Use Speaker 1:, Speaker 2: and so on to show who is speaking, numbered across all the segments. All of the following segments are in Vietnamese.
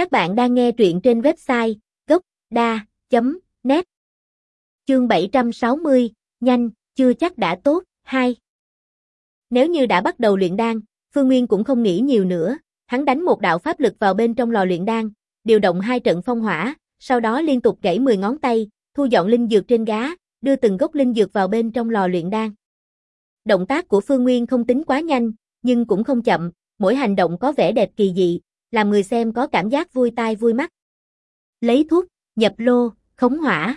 Speaker 1: Các bạn đang nghe truyện trên website gốc.da.net Chương 760, nhanh, chưa chắc đã tốt, 2 Nếu như đã bắt đầu luyện đan, Phương Nguyên cũng không nghĩ nhiều nữa, hắn đánh một đạo pháp lực vào bên trong lò luyện đan, điều động hai trận phong hỏa, sau đó liên tục gãy 10 ngón tay, thu dọn linh dược trên gá, đưa từng gốc linh dược vào bên trong lò luyện đan. Động tác của Phương Nguyên không tính quá nhanh, nhưng cũng không chậm, mỗi hành động có vẻ đẹp kỳ dị, làm người xem có cảm giác vui tai vui mắt. Lấy thuốc, nhập lô, khống hỏa.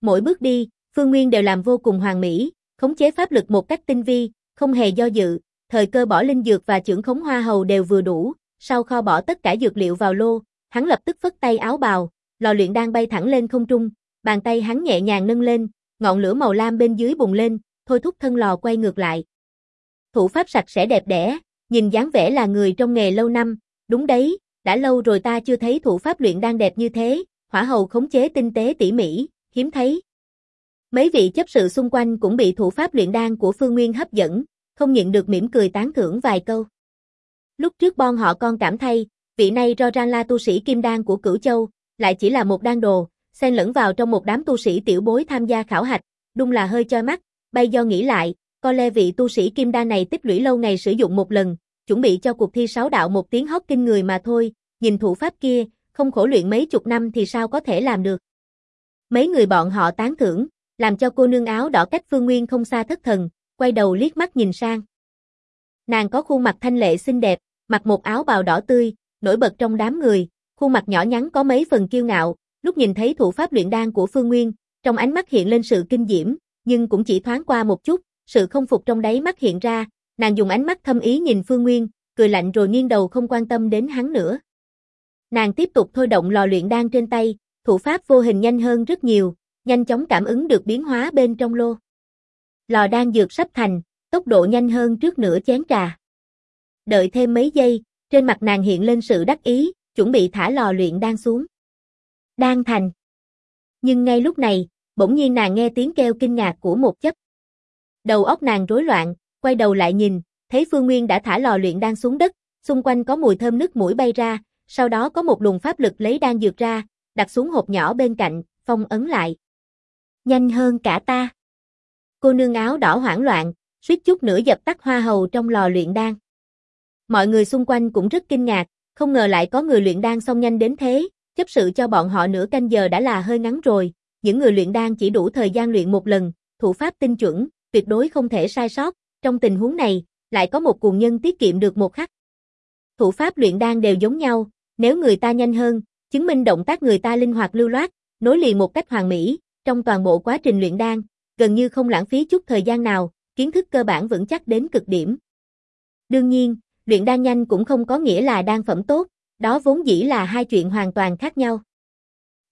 Speaker 1: Mỗi bước đi, Phương Nguyên đều làm vô cùng hoàn mỹ, khống chế pháp lực một cách tinh vi, không hề do dự, thời cơ bỏ linh dược và trưởng khống hoa hầu đều vừa đủ, sau kho bỏ tất cả dược liệu vào lô, hắn lập tức phất tay áo bào, lò luyện đang bay thẳng lên không trung, bàn tay hắn nhẹ nhàng nâng lên, ngọn lửa màu lam bên dưới bùng lên, thôi thúc thân lò quay ngược lại. Thủ pháp sạch sẽ đẹp đẽ, nhìn dáng vẻ là người trong nghề lâu năm, đúng đấy, đã lâu rồi ta chưa thấy thủ pháp luyện đang đẹp như thế, hỏa hầu khống chế tinh tế tỉ mỉ, hiếm thấy. Mấy vị chấp sự xung quanh cũng bị thủ pháp luyện đan của Phương Nguyên hấp dẫn, không nhịn được mỉm cười tán thưởng vài câu. Lúc trước bon họ con cảm thay, vị này ro rang la tu sĩ kim đan của Cửu Châu, lại chỉ là một đan đồ, xen lẫn vào trong một đám tu sĩ tiểu bối tham gia khảo hạch, đúng là hơi choi mắt, bay do nghĩ lại, có lẽ vị tu sĩ kim đan này tích lũy lâu ngày sử dụng một lần, chuẩn bị cho cuộc thi sáu đạo một tiếng hót kinh người mà thôi, nhìn thủ pháp kia, không khổ luyện mấy chục năm thì sao có thể làm được. Mấy người bọn họ tán thưởng, làm cho cô nương áo đỏ cách Phương Nguyên không xa thất thần, quay đầu liếc mắt nhìn sang. Nàng có khuôn mặt thanh lệ xinh đẹp, mặc một áo bào đỏ tươi, nổi bật trong đám người, khuôn mặt nhỏ nhắn có mấy phần kiêu ngạo, lúc nhìn thấy thủ pháp luyện đan của Phương Nguyên, trong ánh mắt hiện lên sự kinh diễm, nhưng cũng chỉ thoáng qua một chút, sự không phục trong đáy mắt hiện ra, nàng dùng ánh mắt thâm ý nhìn Phương Nguyên, cười lạnh rồi nghiêng đầu không quan tâm đến hắn nữa. Nàng tiếp tục thôi động lò luyện đan trên tay, thủ pháp vô hình nhanh hơn rất nhiều, nhanh chóng cảm ứng được biến hóa bên trong lô. Lò đan dược sắp thành, tốc độ nhanh hơn trước nửa chén trà. Đợi thêm mấy giây, trên mặt nàng hiện lên sự đắc ý, chuẩn bị thả lò luyện đan xuống. Đan thành. Nhưng ngay lúc này, bỗng nhiên nàng nghe tiếng kêu kinh ngạc của một chấp. Đầu óc nàng rối loạn, quay đầu lại nhìn, thấy Phương Nguyên đã thả lò luyện đan xuống đất, xung quanh có mùi thơm nước mũi bay ra, sau đó có một luồng pháp lực lấy đan dược ra, đặt xuống hộp nhỏ bên cạnh, phong ấn lại. Nhanh hơn cả ta. Cô nương áo đỏ hoảng loạn, suýt chút nữa dập tắt hoa hầu trong lò luyện đan. Mọi người xung quanh cũng rất kinh ngạc, không ngờ lại có người luyện đan xong nhanh đến thế, chấp sự cho bọn họ nửa canh giờ đã là hơi ngắn rồi, những người luyện đan chỉ đủ thời gian luyện một lần, thủ pháp tinh chuẩn, tuyệt đối không thể sai sót, trong tình huống này, lại có một cuồng nhân tiết kiệm được một khắc. Thủ pháp luyện đan đều giống nhau, nếu người ta nhanh hơn, chứng minh động tác người ta linh hoạt lưu loát, nối liền một cách hoàn mỹ, trong toàn bộ quá trình luyện đan, gần như không lãng phí chút thời gian nào, kiến thức cơ bản vững chắc đến cực điểm. Đương nhiên, luyện đan nhanh cũng không có nghĩa là đan phẩm tốt, đó vốn dĩ là hai chuyện hoàn toàn khác nhau.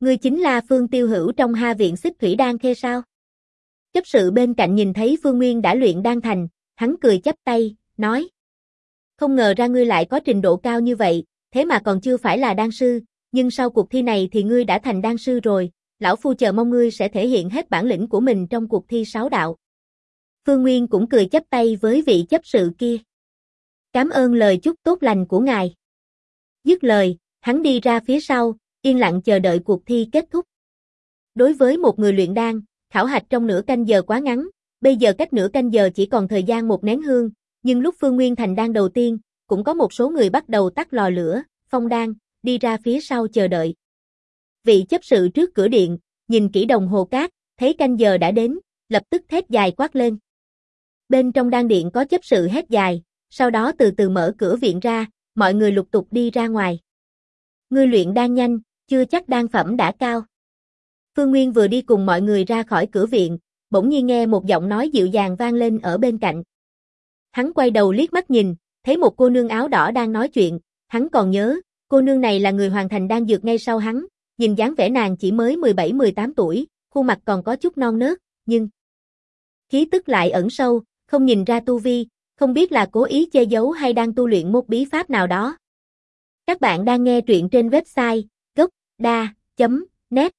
Speaker 1: Ngươi chính là Phương Tiêu Hữu trong Ha viện xích thủy đan khê sao? Chấp sự bên cạnh nhìn thấy Phương Nguyên đã luyện đan thành, hắn cười chắp tay, nói. Không ngờ ra ngươi lại có trình độ cao như vậy, thế mà còn chưa phải là đan sư, nhưng sau cuộc thi này thì ngươi đã thành đan sư rồi, lão phu chờ mong ngươi sẽ thể hiện hết bản lĩnh của mình trong cuộc thi sáu đạo. Phương Nguyên cũng cười chắp tay với vị chấp sự kia. Cảm ơn lời chúc tốt lành của ngài. Dứt lời, hắn đi ra phía sau, yên lặng chờ đợi cuộc thi kết thúc. Đối với một người luyện đan, khảo hạch trong nửa canh giờ quá ngắn, bây giờ cách nửa canh giờ chỉ còn thời gian một nén hương, nhưng lúc Phương Nguyên Thành đang đầu tiên, cũng có một số người bắt đầu tắt lò lửa, phong đan, đi ra phía sau chờ đợi. Vị chấp sự trước cửa điện, nhìn kỹ đồng hồ cát, thấy canh giờ đã đến, lập tức thét dài quát lên. Bên trong đan điện có chấp sự hét dài, sau đó từ từ mở cửa viện ra, mọi người lục tục đi ra ngoài. Ngươi luyện đan nhanh, chưa chắc đan phẩm đã cao. Phương Nguyên vừa đi cùng mọi người ra khỏi cửa viện, bỗng nhiên nghe một giọng nói dịu dàng vang lên ở bên cạnh. Hắn quay đầu liếc mắt nhìn, thấy một cô nương áo đỏ đang nói chuyện, hắn còn nhớ, cô nương này là người hoàn thành đang dược ngay sau hắn, nhìn dáng vẻ nàng chỉ mới 17-18 tuổi, khuôn mặt còn có chút non nớt, nhưng khí tức lại ẩn sâu, không nhìn ra tu vi, không biết là cố ý che giấu hay đang tu luyện một bí pháp nào đó. Các bạn đang nghe truyện trên website gocda.net